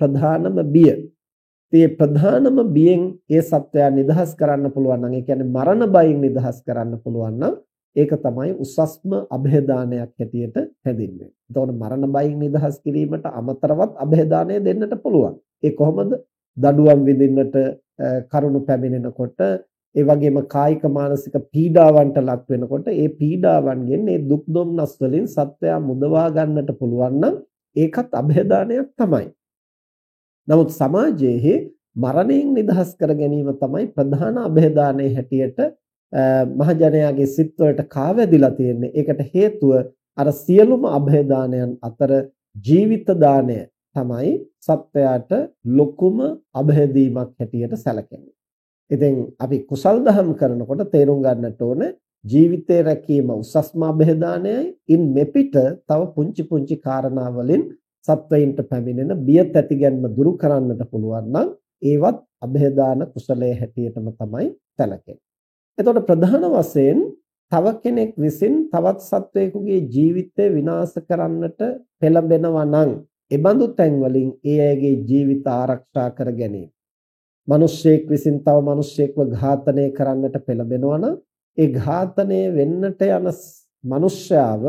ප්‍රධානම බිය. ඒ ප්‍රධානම බියෙන් ඒ සත්වයා නිදහස් කරන්න පුළුවන් නම් ඒ කියන්නේ මරණ බයෙන් නිදහස් කරන්න පුළුවන් නම් ඒක තමයි උසස්ම અભේදානයක් හැටියට හැඳින්වෙන්නේ. එතකොට මරණ බයෙන් නිදහස් කිරීමට අමතරවත් અભේදානය දෙන්නට පුළුවන්. ඒ කොහොමද? දඩුවම් විඳින්නට කරුණු පැමිණෙනකොට ඒ වගේම කායික මානසික පීඩාවන්ට ලක් වෙනකොට ඒ පීඩාවන්ගෙන් මේ දුක් දුම්නස් වලින් සත්වයා මුදවා ගන්නට පුළුවන් නම් ඒකත් અભේදානයක් තමයි. නමුත් සමාජයේ මරණයෙන් නිදහස් කර ගැනීම තමයි ප්‍රධාන અભේදානයේ හැටියට මහජනයාගේ සිත්වලට කාවැදිලා තියෙන්නේ. ඒකට හේතුව අර සියලුම અભේදානයන් අතර ජීවිත දාණය තමයි සත්වයාට ලොකුම અભේදීමක් හැටියට සැලකෙන්නේ. ඉතින් අපි කුසල් දහම් කරනකොට තේරුම් ගන්නට ඕන ජීවිතේ රැකීම උසස්ම અભේදානයයි. ඉන් මෙපිට තව පුංචි පුංචි காரணා වලින් සත්වයින්ට පැමිණෙන බිය තැතිගැන්ම දුරු කරන්නට පුළුවන් නම් ඒවත් અભේදාන කුසලයේ හැටියටම තමයි සැලකෙන්නේ. එතකොට ප්‍රධාන වශයෙන් තව කෙනෙක් විසින් තවත් සත්වයෙකුගේ ජීවිතය විනාශ කරන්නට පෙළඹෙනවා නම් එබඳු තැන් වලින් ඒ අයගේ ජීවිත ආරක්ෂා කර ගැනීම. මිනිස්සෙක් විසින් තව මිනිස්සෙක්ව ඝාතනය කරන්නට පෙළඹෙනවා නම් ඒ ඝාතනය වෙන්නට යන මිනිස්යාව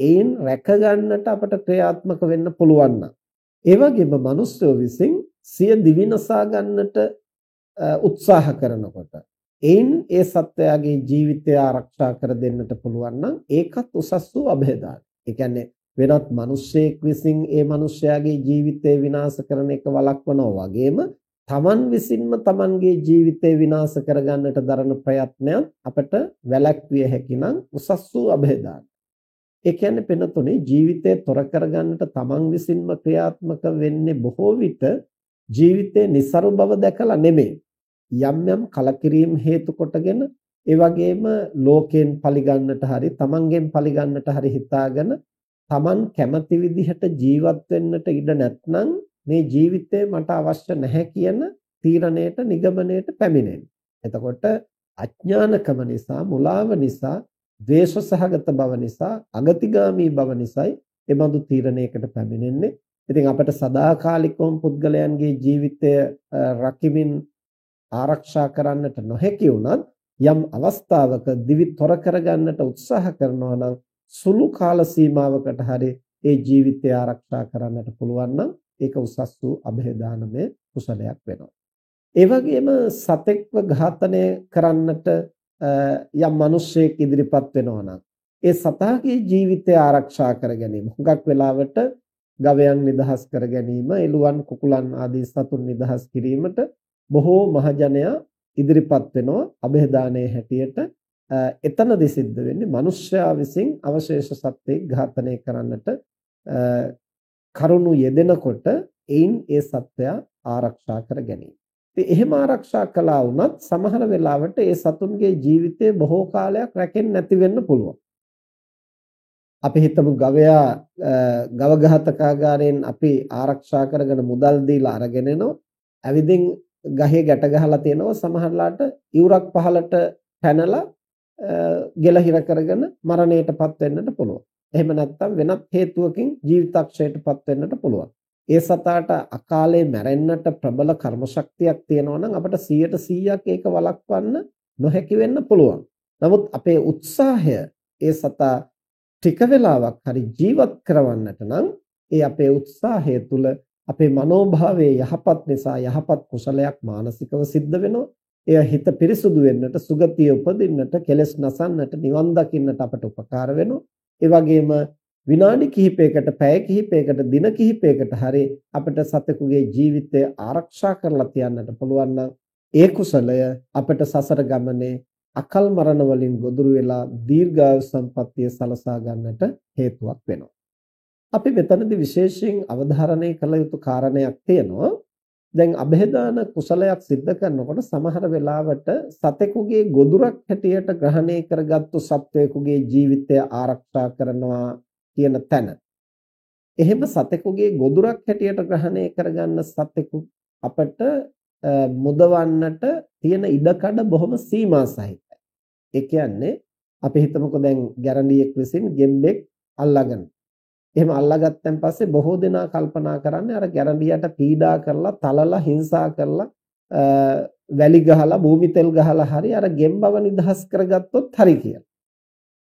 ඒන් රැකගන්නට අපට ක්‍රියාත්මක වෙන්න පුළුවන් නම් ඒ වගේම මිනිස්සු විසින් සිය දිවිනසා ගන්නට උත්සාහ කරනකොට ඒන් ඒ සත්වයාගේ ජීවිතය ආරක්ෂා කර දෙන්නට පුළුවන් නම් ඒකත් උසස් වූ અભේදාන. ඒ කියන්නේ වෙනත් මිනිසෙක් විසින් ඒ මිනිසයාගේ ජීවිතය විනාශ කරන එක වළක්වනවා වගේම තමන් විසින්ම තමන්ගේ ජීවිතය විනාශ කරගන්නට දරන ප්‍රයත්නයත් අපට වැළැක්විය හැකි නම් උසස් වූ અભේදාන. ඒ කියන්නේ පෙනතුනේ ජීවිතය තොර කරගන්නට තමන් විසින්ම ක්‍රියාත්මක වෙන්නේ බොහෝ විට ජීවිතේ નિසරු බව දැකලා නෙමෙයි. යම් යම් කලකිරීම හේතු කොටගෙන ඒ වගේම ලෝකයෙන් පරිගන්නට හරි තමන්ගෙන් පරිගන්නට හරි හිතාගෙන තමන් කැමති විදිහට ජීවත් වෙන්නට ඉඩ නැත්නම් මේ ජීවිතය මට අවශ්‍ය නැහැ කියන තීරණයට නිගමනයට පැමිණෙන. එතකොට අඥානකම නිසා මුලාව නිසා ද්වේෂ සහගත බව නිසා අගතිගාමී බව නිසායි එබඳු තීරණයකට පැමිණෙන්නේ. ඉතින් අපට සදාකාලිකවම පුද්ගලයන්ගේ ජීවිතය රකිමින් ආරක්ෂා කරන්නට නොහැකි වුණත් යම් අවස්ථාවක දිවි තොර කරගන්නට උත්සාහ කරනවා නම් සුළු කාල සීමාවකට හරි ඒ ජීවිතය ආරක්ෂා කරන්නට පුළුවන් නම් ඒක උසස් වූ અભේදානමය කුසලයක් වෙනවා. ඒ වගේම සතෙක්ව ඝාතනය කරන්නට යම් මිනිසෙක් ඉදිරිපත් වෙනවා නම් ඒ සතාගේ ජීවිතය ආරක්ෂා කර ගැනීම හුඟක් වෙලාවට ගවයන් නිදහස් කර ගැනීම එළුවන් කුකුලන් ආදී සතුන් නිදහස් කිරීමට බොහෝ මහජනයා ඉදිරිපත් වෙනවා અભේදානයේ හැටියට එතනදි සිද්ධ වෙන්නේ මිනිස්යා විසින් අවශේෂ සත්ත්වෙක් ඝාතනය කරන්නට කරුණු යෙදෙනකොට එයින් ඒ සත්වයා ආරක්ෂා කර ගැනීම. ඉතින් එහෙම ආරක්ෂා කළා වුණත් සමහර වෙලාවට ඒ සතුන්ගේ ජීවිතය බොහෝ කාලයක් රැකෙන්නේ නැති වෙන්න පුළුවන්. අපි හිතමු ගවයා ගව ඝාතකාගාරයෙන් අපි ආරක්ෂා කරගෙන මුදල් දීලා අරගෙන එනවා. ඇවිදින් ගහේ ගැට ගහලා තියෙනවා සමහරලාට ඉවුරක් පහලට පැනලා ගෙලහිර කරගෙන මරණයටපත් වෙන්නට පුළුවන්. එහෙම නැත්නම් වෙනත් හේතුවකින් ජීවිතක්ෂයටපත් වෙන්නට පුළුවන්. ඒ සතාට අකාලේ මැරෙන්නට ප්‍රබල කර්ම ශක්තියක් තියෙනවා නම් අපිට 100%ක් ඒක වළක්වන්න නොහැකි වෙන්න පුළුවන්. නමුත් අපේ උත්සාහය ඒ සතා ටික වෙලාවක් හරි ජීවත් කරවන්නට නම් ඒ අපේ උත්සාහය තුල අපේ මනෝභාවයේ යහපත් නිසා යහපත් කුසලයක් මානසිකව සිද්ධ වෙනවා. එය හිත පිරිසුදු වෙන්නට, සුගතිය උපදින්නට, කෙලෙස් නසන්නට, නිවන් දකින්නට අපට උපකාර වෙනවා. ඒ වගේම විනාඩි කිහිපයකට පැය කිහිපයකට දින කිහිපයකට හරි අපිට සතෙකුගේ ජීවිතය ආරක්ෂා කරලා තියන්නට පුළුවන් නම් ඒ කුසලය අපිට සසර ගමනේ අකල් මරණ වලින් ගොදුරු වෙලා දීර්ඝායු සම්පන්නිය සලසා ගන්නට හේතුවක් වෙනවා. අපි මෙතනදී විශේෂයෙන් අවධාරණය කළ යුතු කාරණයක් තියෙනවා. දැන් અભේදාන කුසලයක් සිද්ධ කරනකොට සමහර වෙලාවට සතෙකුගේ ගොදුරක් හැටියට ග්‍රහණය කරගත්තු සත්වයෙකුගේ ජීවිතය ආරක්ෂා කරනවා කියන තැන. එහෙම සතෙකුගේ ගොදුරක් හැටියට ග්‍රහණය කරගන්න සතෙකු අපට මුදවන්නට තියෙන ඉඩකඩ බොහොම සීමා සහිතයි. ඒ කියන්නේ අපි හිතමුකෝ දැන් ගැරන්ඩියෙක් විසින් ගෙම්බෙක් අල්ලගෙන එහෙම අල්ලාගත්තන් පස්සේ බොහෝ දෙනා කල්පනා කරන්නේ අර ගැරන්ඩියට පීඩා කරලා තලලා හිංසා කරලා වැලි ගහලා භූමි තෙල් ගහලා හරි අර ගෙම්බව නිදහස් කරගත්තොත් හරි කියලා.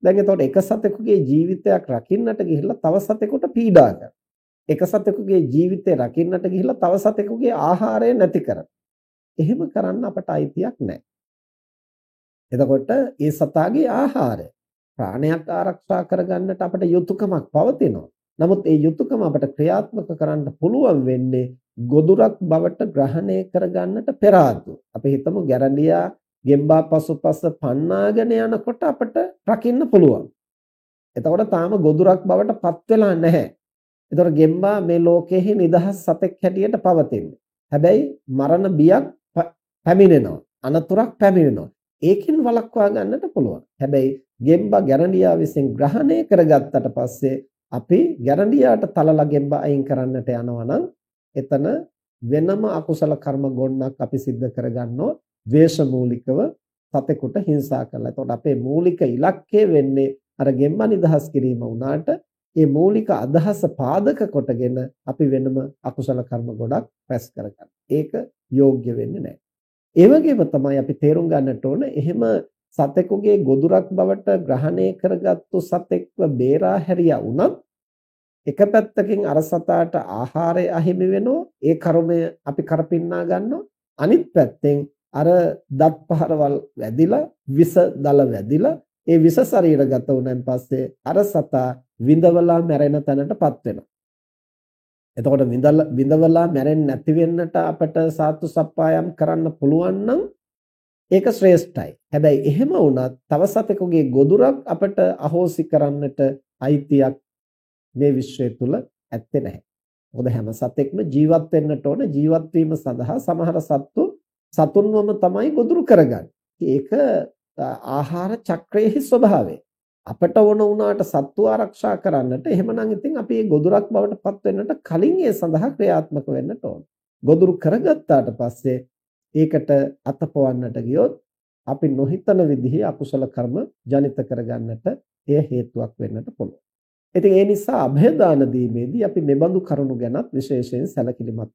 දැන් එතකොට එක සතෙකුගේ ජීවිතයක් රකින්නට ගිහිල්ලා තව සතෙකුට පීඩා කරනවා. එක සතෙකුගේ ජීවිතය රකින්නට ගිහිල්ලා තව සතෙකුගේ ආහාරය නැති කරනවා. එහෙම කරන්න අපට අයිතියක් නැහැ. එතකොට ඒ සතාගේ ආහාරය ප්‍රාණයක් ආරක්ෂා කරගන්නට අපට යුතුයකමක් පවතිනවා. නමුත් ඒ යුතුයකම අපට ක්‍රියාත්මක කරන්න පුළුවන් වෙන්නේ ගොදුරක් බවට ග්‍රහණය කරගන්නට පෙර අපි හිතමු ගැරන්ඩියා ගෙම්බා පසුපස පන්නාගෙන යනකොට අපට රකින්න පුළුවන්. එතකොට තාම ගොදුරක් බවට පත් වෙලා නැහැ. එතකොට ගෙම්බා මේ ලෝකෙහි නිදහස් සතෙක් හැටියට පවතින්නේ. හැබැයි මරණ බියක් පැමිණෙනවා. අනතුරක් පැමිණෙනවා. ඒකෙන් වළක්වා ගන්නට පුළුවන්. හැබැයි ගෙම්බා ගැරන්ඩියා විසින් ග්‍රහණය කරගත්තට පස්සේ අපි ගැරන්ඩියාට තලලා ගෙම්බා අයින් කරන්නට යනවා නම් එතන වෙනම අකුසල කර්ම ගොන්නක් අපි සිද්ධ කරගන්නෝ ද්වේෂ මූලිකව සතෙකුට හිංසා කරලා. එතකොට අපේ මූලික ඉලක්කය වෙන්නේ අර ගෙම්බා නිදහස් කිරීම වුණාට මේ මූලික අදහස පාදක කොටගෙන අපි වෙනම අකුසල කර්ම ගොඩක් රැස් කරගන්න. ඒක යෝග්‍ය වෙන්නේ නැහැ. ඒ වගේම තමයි අපි තේරුම් ගන්නට ඕන එහෙම සතෙකුගේ ගොදුරක් බවට ග්‍රහණය කරගත්තු සතෙක්ව බේරා හැරියා වුණත් එක පැත්තකින් අර සතාට ආහාරය අහිමි වෙනවා ඒ කර්මය අපි කරපින්නා ගන්නවා අනිත් පැත්තෙන් අර දත් පහරවල් වැදිලා විස දල වැදිලා ඒ විස ශරීරගත වුණාන් පස්සේ අර සතා විඳවලා මැරෙන තැනටපත් වෙනවා එතකොට විඳලා විඳවලා මැරෙන්නේ නැති වෙන්නට අපට සාතු සප්පායම් කරන්න පුළුවන් නම් ඒක ශ්‍රේෂ්ඨයි. හැබැයි එහෙම වුණත් තව සතෙකුගේ ගොදුරක් අපට අහෝසි කරන්නට අයිතියක් මේ විශ්වය තුල ඇත්තේ නැහැ. මොකද හැම සතෙක්ම ජීවත් වෙන්නට ඕන ජීවත් වීම සඳහා සමහර සත්තු සතුන්වම තමයි ගොදුරු කරගන්නේ. ඒක ආහාර චක්‍රයේ ස්වභාවය. අපට වුණ උනාට සත්තු ආරක්ෂා කරන්නට එහෙමනම් ඉතින් අපි මේ ගොදුරක් බවට පත් වෙන්නට කලින් ඒ සඳහා ක්‍රියාත්මක වෙන්නට ඕන. ගොදුරු කරගත්තාට පස්සේ ඒකට අතපවන්නට ගියොත් අපි නොහිතන විදිහේ අකුසල කර්ම ජනිත කරගන්නට එය හේතුවක් වෙන්නට පුළුවන්. ඉතින් ඒ නිසා અભය දාන දීමේදී අපි මෙබඳු කරුණු ගැනත් විශේෂයෙන් සැලකිලිමත්